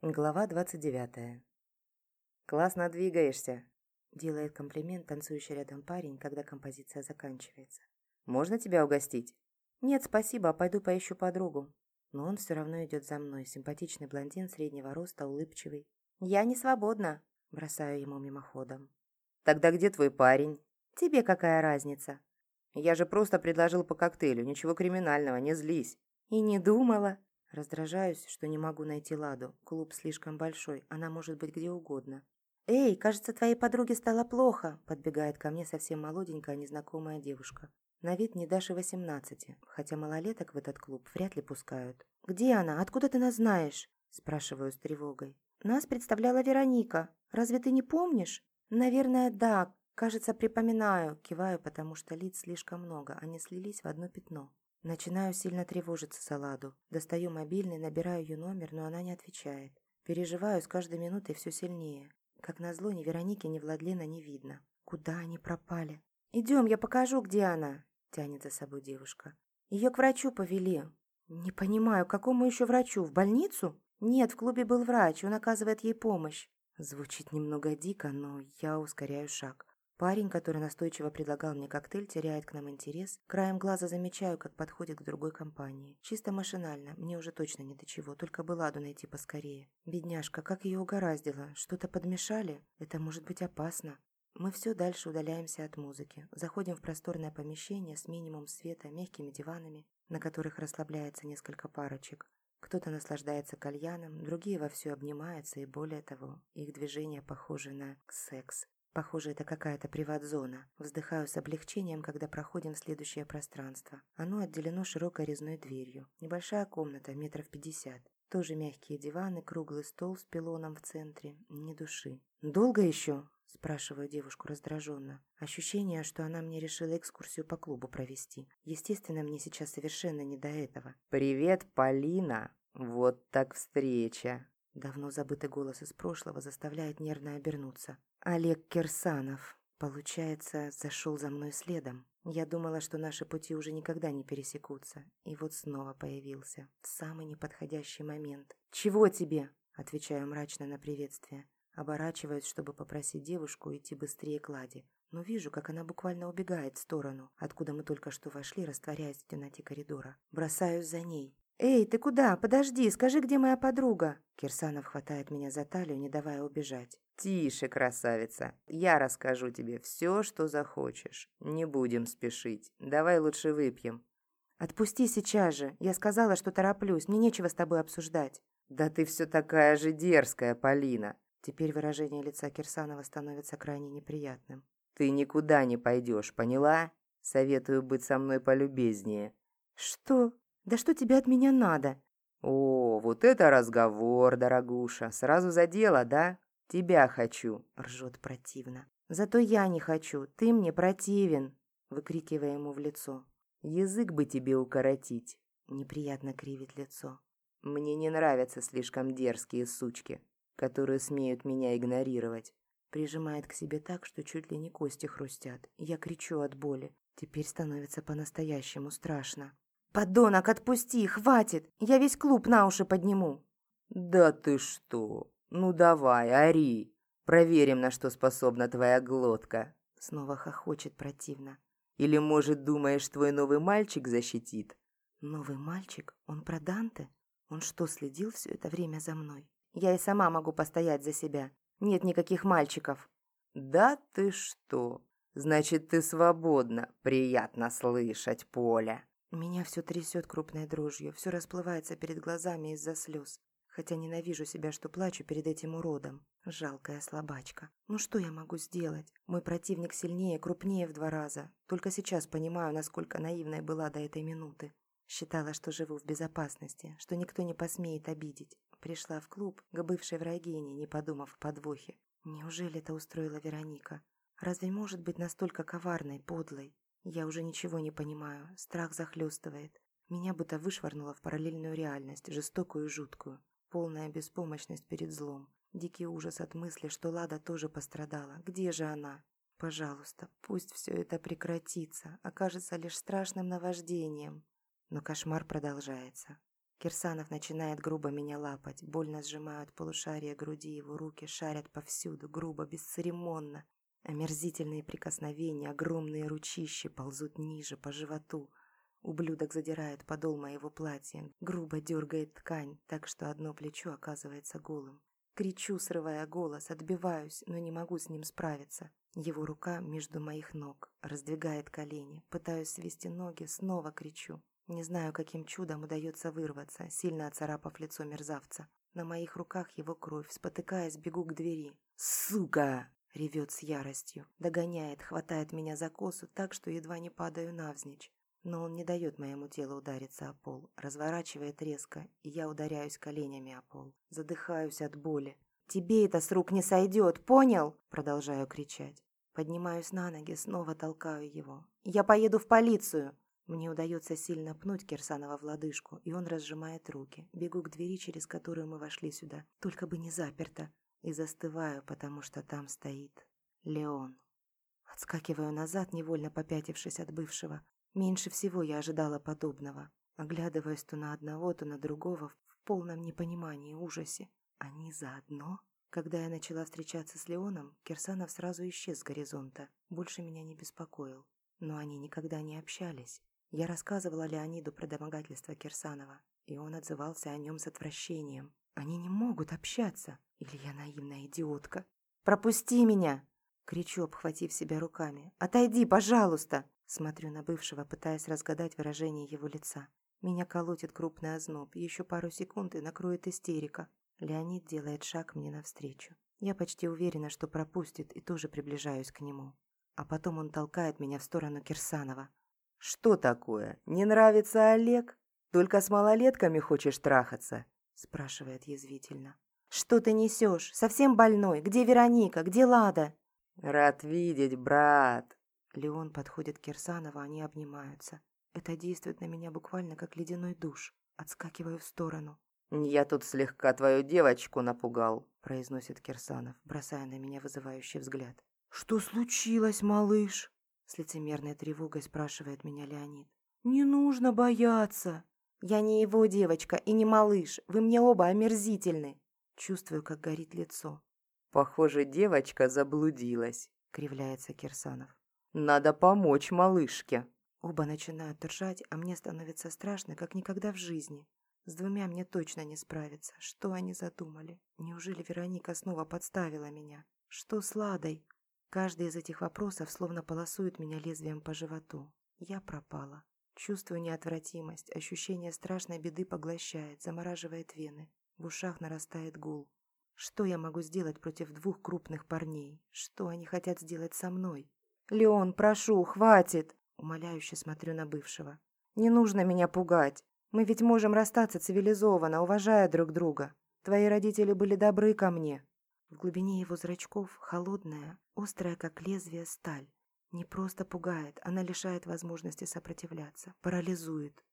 Глава 29. «Классно двигаешься», – делает комплимент танцующий рядом парень, когда композиция заканчивается. «Можно тебя угостить?» «Нет, спасибо, пойду поищу подругу». Но он все равно идет за мной, симпатичный блондин среднего роста, улыбчивый. «Я не свободна», – бросаю ему мимоходом. «Тогда где твой парень?» «Тебе какая разница?» «Я же просто предложил по коктейлю, ничего криминального, не злись». «И не думала», Раздражаюсь, что не могу найти Ладу. Клуб слишком большой, она может быть где угодно. «Эй, кажется, твоей подруге стало плохо», – подбегает ко мне совсем молоденькая незнакомая девушка. На вид не дашь и восемнадцати, хотя малолеток в этот клуб вряд ли пускают. «Где она? Откуда ты нас знаешь?» – спрашиваю с тревогой. «Нас представляла Вероника. Разве ты не помнишь?» «Наверное, да. Кажется, припоминаю». Киваю, потому что лиц слишком много, они слились в одно пятно. Начинаю сильно тревожиться за Ладу. Достаю мобильный, набираю ее номер, но она не отвечает. Переживаю с каждой минутой все сильнее. Как назло, ни Вероники, ни Владлена не видно. Куда они пропали? «Идем, я покажу, где она», — тянет за собой девушка. «Ее к врачу повели». «Не понимаю, к какому еще врачу? В больницу?» «Нет, в клубе был врач, он оказывает ей помощь». Звучит немного дико, но я ускоряю шаг. Парень, который настойчиво предлагал мне коктейль, теряет к нам интерес. Краем глаза замечаю, как подходит к другой компании. Чисто машинально, мне уже точно ни до чего, только бы Ладу найти поскорее. Бедняжка, как ее угораздило? Что-то подмешали? Это может быть опасно. Мы все дальше удаляемся от музыки. Заходим в просторное помещение с минимум света, мягкими диванами, на которых расслабляется несколько парочек. Кто-то наслаждается кальяном, другие вовсю обнимаются, и более того, их движения похожи на секс. Похоже, это какая-то приват-зона. Вздыхаю с облегчением, когда проходим в следующее пространство. Оно отделено широкой резной дверью. Небольшая комната, метров пятьдесят. Тоже мягкие диваны, круглый стол с пилоном в центре. Ни души. «Долго еще?» – спрашиваю девушку раздраженно. Ощущение, что она мне решила экскурсию по клубу провести. Естественно, мне сейчас совершенно не до этого. «Привет, Полина! Вот так встреча!» Давно забытый голос из прошлого заставляет нервно обернуться. Олег Кирсанов, получается, зашел за мной следом. Я думала, что наши пути уже никогда не пересекутся. И вот снова появился. Самый неподходящий момент. «Чего тебе?» – отвечаю мрачно на приветствие. Оборачиваюсь, чтобы попросить девушку идти быстрее к Ладе. Но вижу, как она буквально убегает в сторону, откуда мы только что вошли, растворяясь в темноте коридора. Бросаюсь за ней. «Эй, ты куда? Подожди, скажи, где моя подруга?» Кирсанов хватает меня за талию, не давая убежать. «Тише, красавица. Я расскажу тебе все, что захочешь. Не будем спешить. Давай лучше выпьем». «Отпусти сейчас же. Я сказала, что тороплюсь. Мне нечего с тобой обсуждать». «Да ты все такая же дерзкая, Полина». Теперь выражение лица Кирсанова становится крайне неприятным. «Ты никуда не пойдешь, поняла? Советую быть со мной полюбезнее». «Что? Да что тебе от меня надо?» «О, вот это разговор, дорогуша. Сразу за дело, да? Тебя хочу», — ржет противно. «Зато я не хочу. Ты мне противен», — выкрикивая ему в лицо. «Язык бы тебе укоротить», — неприятно кривит лицо. «Мне не нравятся слишком дерзкие сучки, которые смеют меня игнорировать». Прижимает к себе так, что чуть ли не кости хрустят. Я кричу от боли. Теперь становится по-настоящему страшно. «Подонок, отпусти, хватит! Я весь клуб на уши подниму!» «Да ты что! Ну давай, ори! Проверим, на что способна твоя глотка!» Снова хохочет противно. «Или, может, думаешь, твой новый мальчик защитит?» «Новый мальчик? Он про Данте? Он что, следил все это время за мной? Я и сама могу постоять за себя. Нет никаких мальчиков!» «Да ты что! Значит, ты свободна! Приятно слышать, Поля!» Меня все трясет крупной дрожью, все расплывается перед глазами из-за слез. Хотя ненавижу себя, что плачу перед этим уродом. Жалкая слабачка. Ну что я могу сделать? Мой противник сильнее, крупнее в два раза. Только сейчас понимаю, насколько наивной была до этой минуты. Считала, что живу в безопасности, что никто не посмеет обидеть. Пришла в клуб к бывшей врагине, не подумав о подвохе. Неужели это устроила Вероника? Разве может быть настолько коварной, подлой? Я уже ничего не понимаю, страх захлестывает. Меня будто вышвырнуло в параллельную реальность, жестокую и жуткую. Полная беспомощность перед злом. Дикий ужас от мысли, что Лада тоже пострадала. Где же она? Пожалуйста, пусть все это прекратится, окажется лишь страшным наваждением. Но кошмар продолжается. Кирсанов начинает грубо меня лапать, больно сжимают полушария груди, его руки шарят повсюду, грубо, бесцеремонно. Омерзительные прикосновения, огромные ручища ползут ниже, по животу. Ублюдок задирает подол моего платья, грубо дергает ткань, так что одно плечо оказывается голым. Кричу, срывая голос, отбиваюсь, но не могу с ним справиться. Его рука между моих ног, раздвигает колени, пытаюсь свести ноги, снова кричу. Не знаю, каким чудом удается вырваться, сильно оцарапав лицо мерзавца. На моих руках его кровь, спотыкаясь, бегу к двери. «Сука!» — ревет с яростью. Догоняет, хватает меня за косу так, что едва не падаю навзничь. Но он не дает моему телу удариться о пол, разворачивает резко, и я ударяюсь коленями о пол. Задыхаюсь от боли. «Тебе это с рук не сойдет, понял?» Продолжаю кричать. Поднимаюсь на ноги, снова толкаю его. «Я поеду в полицию!» Мне удается сильно пнуть Кирсанова в лодыжку, и он разжимает руки. Бегу к двери, через которую мы вошли сюда. Только бы не заперто. И застываю, потому что там стоит Леон. Отскакиваю назад, невольно попятившись от бывшего. Меньше всего я ожидала подобного. Оглядываясь то на одного, то на другого, в полном непонимании и ужасе. Они заодно? Когда я начала встречаться с Леоном, Кирсанов сразу исчез с горизонта. Больше меня не беспокоил. Но они никогда не общались. Я рассказывала Леониду про домогательство Кирсанова, и он отзывался о нем с отвращением. Они не могут общаться. Или я наивная идиотка? «Пропусти меня!» Кричу, обхватив себя руками. «Отойди, пожалуйста!» Смотрю на бывшего, пытаясь разгадать выражение его лица. Меня колотит крупный озноб. Еще пару секунд и накроет истерика. Леонид делает шаг мне навстречу. Я почти уверена, что пропустит, и тоже приближаюсь к нему. А потом он толкает меня в сторону Кирсанова. «Что такое? Не нравится Олег? Только с малолетками хочешь трахаться?» спрашивает язвительно. «Что ты несешь? Совсем больной? Где Вероника? Где Лада?» «Рад видеть, брат!» Леон подходит к Кирсанову, они обнимаются. Это действует на меня буквально как ледяной душ. Отскакиваю в сторону. «Я тут слегка твою девочку напугал», — произносит Кирсанов, бросая на меня вызывающий взгляд. «Что случилось, малыш?» С лицемерной тревогой спрашивает меня Леонид. «Не нужно бояться!» «Я не его девочка и не малыш. Вы мне оба омерзительны!» Чувствую, как горит лицо. «Похоже, девочка заблудилась», — кривляется Кирсанов. «Надо помочь малышке». Оба начинают ржать, а мне становится страшно, как никогда в жизни. С двумя мне точно не справиться. Что они задумали? Неужели Вероника снова подставила меня? Что с Ладой? Каждый из этих вопросов словно полосует меня лезвием по животу. Я пропала. Чувствую неотвратимость, ощущение страшной беды поглощает, замораживает вены. В ушах нарастает гул. Что я могу сделать против двух крупных парней? Что они хотят сделать со мной? «Леон, прошу, хватит!» Умоляюще смотрю на бывшего. «Не нужно меня пугать. Мы ведь можем расстаться цивилизованно, уважая друг друга. Твои родители были добры ко мне. В глубине его зрачков холодная, острая, как лезвие, сталь. Не просто пугает, она лишает возможности сопротивляться, парализует.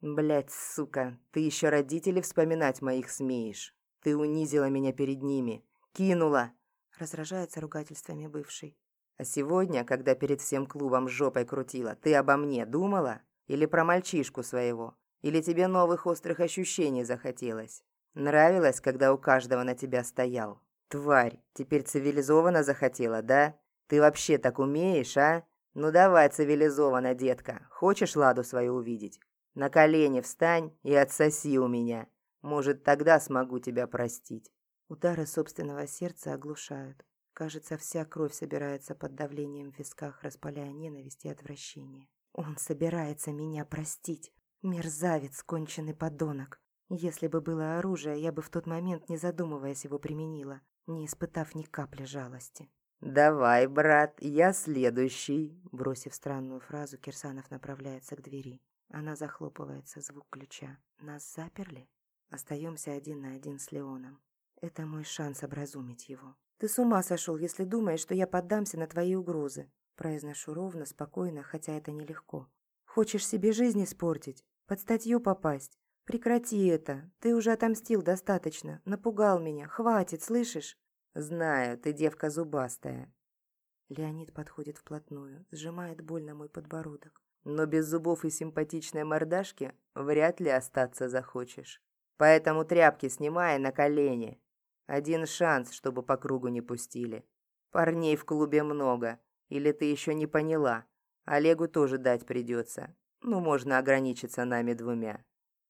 Блять, сука, ты еще родителей вспоминать моих смеешь. Ты унизила меня перед ними. Кинула!» Разражается ругательствами бывший. «А сегодня, когда перед всем клубом жопой крутила, ты обо мне думала? Или про мальчишку своего? Или тебе новых острых ощущений захотелось? Нравилось, когда у каждого на тебя стоял? «Тварь, теперь цивилизованно захотела, да? Ты вообще так умеешь, а? Ну давай цивилизованно, детка. Хочешь Ладу свою увидеть? На колени встань и отсоси у меня. Может, тогда смогу тебя простить». Удары собственного сердца оглушают. Кажется, вся кровь собирается под давлением в висках, распаляя ненависть и отвращение. Он собирается меня простить. Мерзавец, конченый подонок. Если бы было оружие, я бы в тот момент, не задумываясь, его применила не испытав ни капли жалости. «Давай, брат, я следующий!» Бросив странную фразу, Кирсанов направляется к двери. Она захлопывается, звук ключа. Нас заперли? Остаемся один на один с Леоном. Это мой шанс образумить его. «Ты с ума сошел, если думаешь, что я поддамся на твои угрозы!» Произношу ровно, спокойно, хотя это нелегко. «Хочешь себе жизнь испортить? Под статью попасть? «Прекрати это. Ты уже отомстил достаточно. Напугал меня. Хватит, слышишь?» «Знаю, ты девка зубастая». Леонид подходит вплотную, сжимает больно мой подбородок. но без зубов и симпатичной мордашки вряд ли остаться захочешь. Поэтому тряпки снимай на колени. Один шанс, чтобы по кругу не пустили. Парней в клубе много, или ты еще не поняла. Олегу тоже дать придется. Ну, можно ограничиться нами двумя.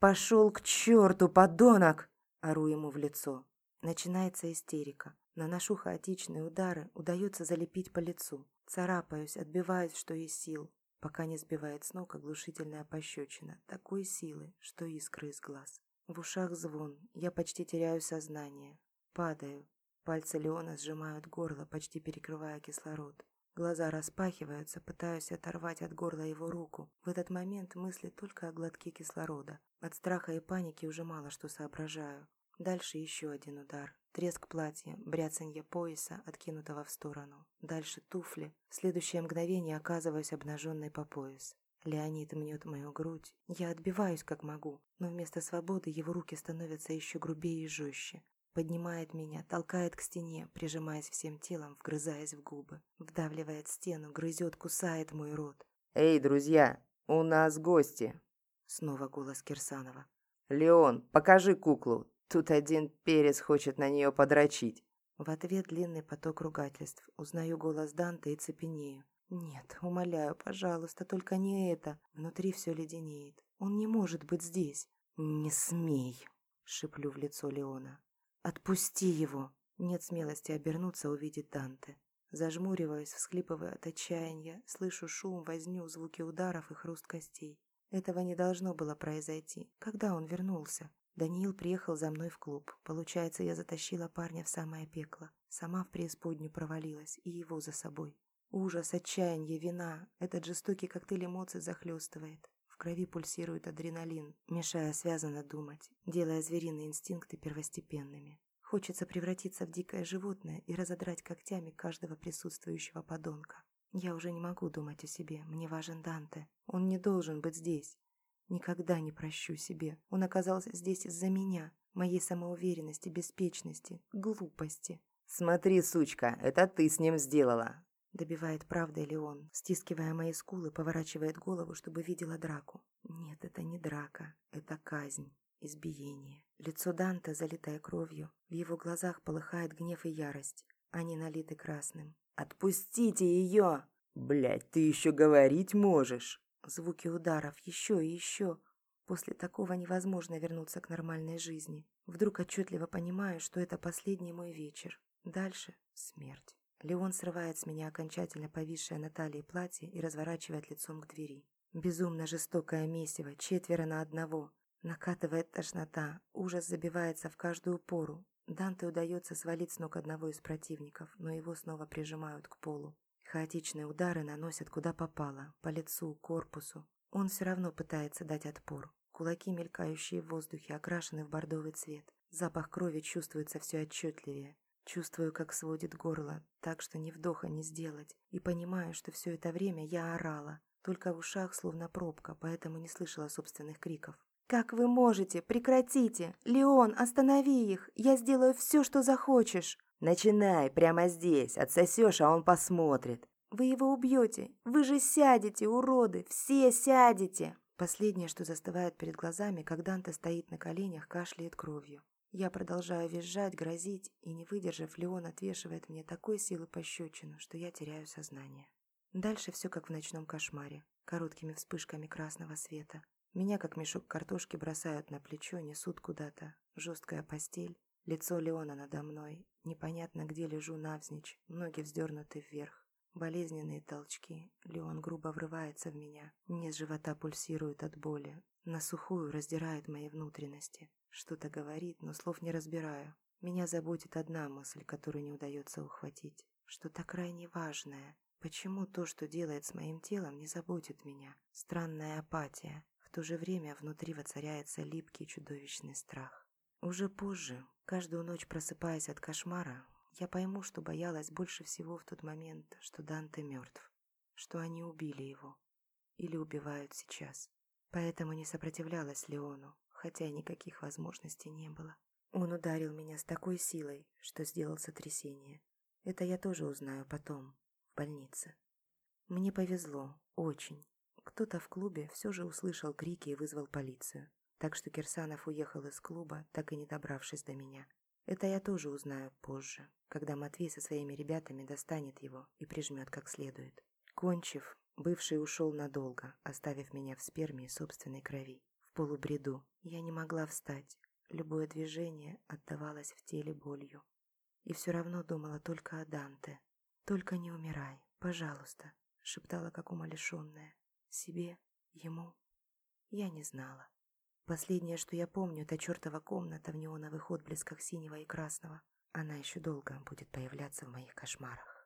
«Пошел к черту, подонок!» Ору ему в лицо. Начинается истерика. Наношу хаотичные удары, удается залепить по лицу. Царапаюсь, отбиваюсь, что есть сил, пока не сбивает с ног оглушительная пощечина, такой силы, что искры из глаз. В ушах звон, я почти теряю сознание. Падаю. Пальцы Леона сжимают горло, почти перекрывая кислород. Глаза распахиваются, пытаюсь оторвать от горла его руку. В этот момент мысли только о глотке кислорода. От страха и паники уже мало что соображаю. Дальше еще один удар. Треск платья, бряцанье пояса, откинутого в сторону. Дальше туфли. В следующее мгновение оказываюсь обнаженной по пояс. Леонид мнет мою грудь. Я отбиваюсь как могу, но вместо свободы его руки становятся еще грубее и жестче. Поднимает меня, толкает к стене, прижимаясь всем телом, вгрызаясь в губы. Вдавливает стену, грызет, кусает мой рот. «Эй, друзья, у нас гости!» Снова голос Кирсанова. «Леон, покажи куклу, Тут один перец хочет на нее подрочить. В ответ длинный поток ругательств. Узнаю голос Данте и цепенею. Нет, умоляю, пожалуйста, только не это. Внутри все леденеет. Он не может быть здесь. Не смей, шиплю в лицо Леона. Отпусти его. Нет смелости обернуться, увидеть Данте. Зажмуриваюсь, всхлипывая от отчаяния, слышу шум, возню, звуки ударов и хруст костей. Этого не должно было произойти. Когда он вернулся? Даниил приехал за мной в клуб. Получается, я затащила парня в самое пекло. Сама в преисподнюю провалилась, и его за собой. Ужас, отчаяние, вина. Этот жестокий коктейль эмоций захлестывает. В крови пульсирует адреналин, мешая связанно думать, делая звериные инстинкты первостепенными. Хочется превратиться в дикое животное и разодрать когтями каждого присутствующего подонка. Я уже не могу думать о себе, мне важен Данте. Он не должен быть здесь. Никогда не прощу себе. Он оказался здесь из-за меня, моей самоуверенности, беспечности, глупости. «Смотри, сучка, это ты с ним сделала!» Добивает правда ли он, стискивая мои скулы, поворачивает голову, чтобы видела драку. Нет, это не драка, это казнь, избиение. Лицо Данта, залитое кровью, в его глазах полыхает гнев и ярость. Они налиты красным. «Отпустите ее!» «Блядь, ты еще говорить можешь!» Звуки ударов, еще и еще. После такого невозможно вернуться к нормальной жизни. Вдруг отчетливо понимаю, что это последний мой вечер. Дальше — смерть. Леон срывает с меня окончательно повисшее на талии платье и разворачивает лицом к двери. Безумно жестокое месиво, четверо на одного. Накатывает тошнота, ужас забивается в каждую пору. Данте удается свалить с ног одного из противников, но его снова прижимают к полу. Хаотичные удары наносят куда попало, по лицу, корпусу. Он все равно пытается дать отпор. Кулаки, мелькающие в воздухе, окрашены в бордовый цвет. Запах крови чувствуется все отчетливее. Чувствую, как сводит горло, так что ни вдоха не сделать. И понимаю, что все это время я орала. Только в ушах словно пробка, поэтому не слышала собственных криков. «Как вы можете? Прекратите! Леон, останови их! Я сделаю все, что захочешь!» «Начинай, прямо здесь, отсосешь, а он посмотрит». «Вы его убьете! Вы же сядете, уроды! Все сядете!» Последнее, что застывает перед глазами, как Данте стоит на коленях, кашляет кровью. Я продолжаю визжать, грозить, и, не выдержав, Леон отвешивает мне такой силы пощечину, что я теряю сознание. Дальше все как в ночном кошмаре, короткими вспышками красного света. Меня, как мешок картошки, бросают на плечо, несут куда-то. Жесткая постель, Лицо Леона надо мной. Непонятно, где лежу навзничь, ноги вздернуты вверх. Болезненные толчки. Леон грубо врывается в меня. Низ живота пульсирует от боли. На сухую раздирает мои внутренности. Что-то говорит, но слов не разбираю. Меня заботит одна мысль, которую не удается ухватить. Что-то крайне важное. Почему то, что делает с моим телом, не заботит меня? Странная апатия. В то же время внутри воцаряется липкий чудовищный страх. Уже позже, каждую ночь просыпаясь от кошмара, я пойму, что боялась больше всего в тот момент, что Данте мертв, что они убили его или убивают сейчас. Поэтому не сопротивлялась Леону, хотя никаких возможностей не было. Он ударил меня с такой силой, что сделал сотрясение. Это я тоже узнаю потом, в больнице. Мне повезло, очень. Кто-то в клубе все же услышал крики и вызвал полицию. Так что Кирсанов уехал из клуба, так и не добравшись до меня. Это я тоже узнаю позже, когда Матвей со своими ребятами достанет его и прижмет как следует. Кончив, бывший ушел надолго, оставив меня в сперме и собственной крови. В полубреду я не могла встать. Любое движение отдавалось в теле болью. И все равно думала только о Данте. «Только не умирай, пожалуйста», — шептала как умалишенная. Себе, ему. Я не знала. Последнее, что я помню, это чертова комната в неоновых отблесках синего и красного. Она еще долго будет появляться в моих кошмарах.